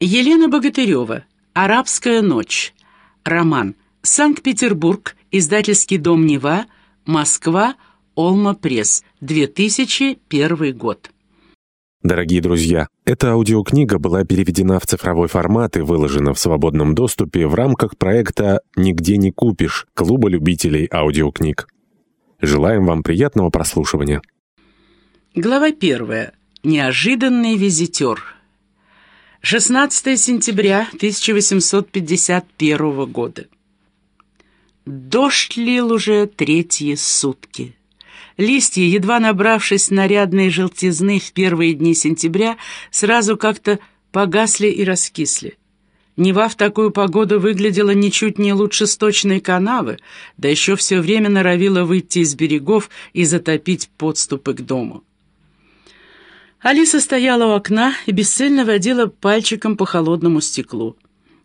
Елена Богатырева. «Арабская ночь». Роман. Санкт-Петербург. Издательский дом «Нева». Москва. Олма Пресс. 2001 год. Дорогие друзья, эта аудиокнига была переведена в цифровой формат и выложена в свободном доступе в рамках проекта «Нигде не купишь» Клуба любителей аудиокниг. Желаем вам приятного прослушивания. Глава первая. Неожиданный визитер. 16 сентября 1851 года. Дождь лил уже третьи сутки. Листья, едва набравшись нарядной желтизны в первые дни сентября, сразу как-то погасли и раскисли. Нева в такую погоду выглядела ничуть не лучше сточной канавы, да еще все время норовила выйти из берегов и затопить подступы к дому. Алиса стояла у окна и бесцельно водила пальчиком по холодному стеклу.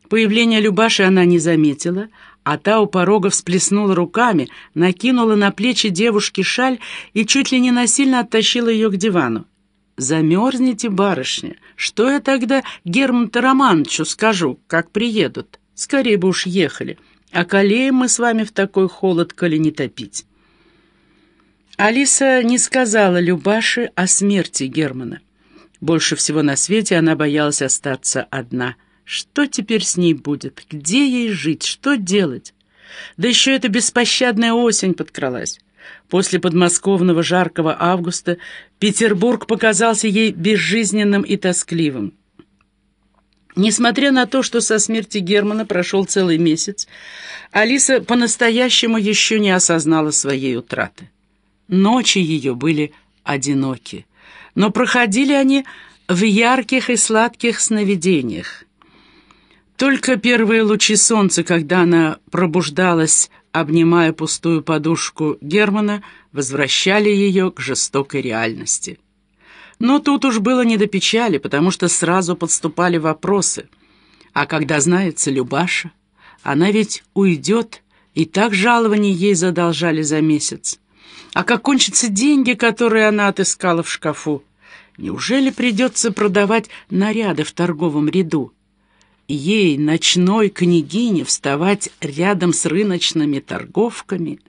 Появление Любаши она не заметила, а та у порога всплеснула руками, накинула на плечи девушки шаль и чуть ли не насильно оттащила ее к дивану. «Замерзнете, барышня? Что я тогда Германту Романовичу скажу, как приедут? Скорее бы уж ехали. А колеем мы с вами в такой холод, коли не топить». Алиса не сказала Любаше о смерти Германа. Больше всего на свете она боялась остаться одна. Что теперь с ней будет? Где ей жить? Что делать? Да еще эта беспощадная осень подкралась. После подмосковного жаркого августа Петербург показался ей безжизненным и тоскливым. Несмотря на то, что со смерти Германа прошел целый месяц, Алиса по-настоящему еще не осознала своей утраты. Ночи ее были одиноки, но проходили они в ярких и сладких сновидениях. Только первые лучи солнца, когда она пробуждалась, обнимая пустую подушку Германа, возвращали ее к жестокой реальности. Но тут уж было не до печали, потому что сразу подступали вопросы. А когда знается Любаша, она ведь уйдет, и так жалований ей задолжали за месяц. А как кончатся деньги, которые она отыскала в шкафу? Неужели придется продавать наряды в торговом ряду? Ей, ночной княгине, вставать рядом с рыночными торговками?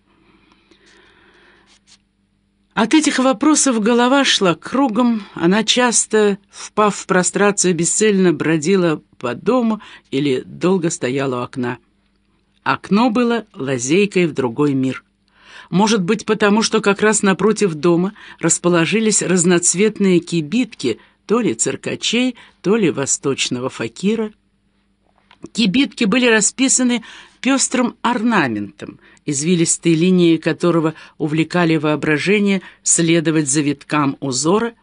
От этих вопросов голова шла кругом, она часто, впав в прострацию, бесцельно бродила по дому или долго стояла у окна. Окно было лазейкой в другой мир. Может быть, потому что как раз напротив дома расположились разноцветные кибитки, то ли циркачей, то ли восточного факира. Кибитки были расписаны пестрым орнаментом, извилистые линии которого увлекали воображение следовать завиткам узора,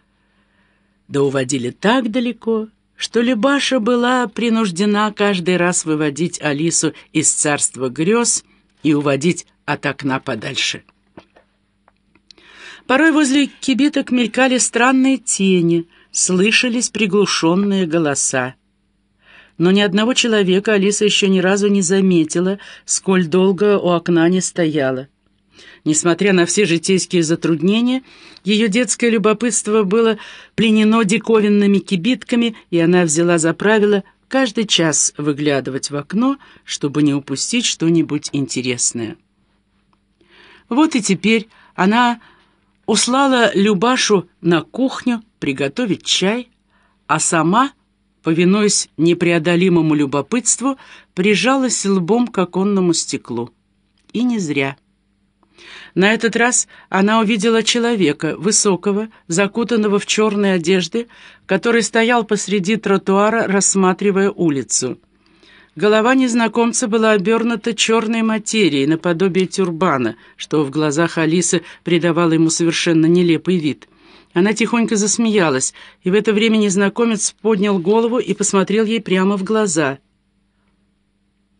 да уводили так далеко, что Любаша была принуждена каждый раз выводить Алису из царства грез и уводить от окна подальше. Порой возле кибиток мелькали странные тени, слышались приглушенные голоса. Но ни одного человека Алиса еще ни разу не заметила, сколь долго у окна не стояла. Несмотря на все житейские затруднения, ее детское любопытство было пленено диковинными кибитками, и она взяла за правило каждый час выглядывать в окно, чтобы не упустить что-нибудь интересное. Вот и теперь она услала Любашу на кухню приготовить чай, а сама, повинуясь непреодолимому любопытству, прижалась лбом к оконному стеклу. И не зря. На этот раз она увидела человека, высокого, закутанного в черные одежды, который стоял посреди тротуара, рассматривая улицу. Голова незнакомца была обернута черной материей, наподобие тюрбана, что в глазах Алисы придавало ему совершенно нелепый вид. Она тихонько засмеялась, и в это время незнакомец поднял голову и посмотрел ей прямо в глаза.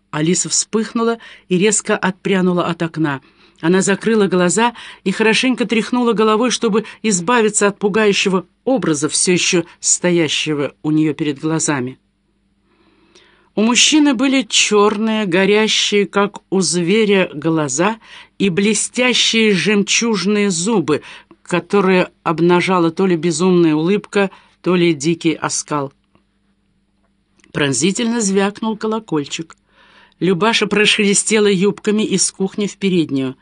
Алиса вспыхнула и резко отпрянула от окна. Она закрыла глаза и хорошенько тряхнула головой, чтобы избавиться от пугающего образа, все еще стоящего у нее перед глазами. У мужчины были черные, горящие, как у зверя, глаза и блестящие жемчужные зубы, которые обнажала то ли безумная улыбка, то ли дикий оскал. Пронзительно звякнул колокольчик. Любаша прошелестела юбками из кухни в переднюю.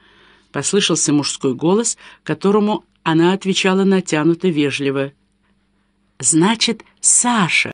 Послышался мужской голос, которому она отвечала натянуто вежливо. «Значит, Саша!»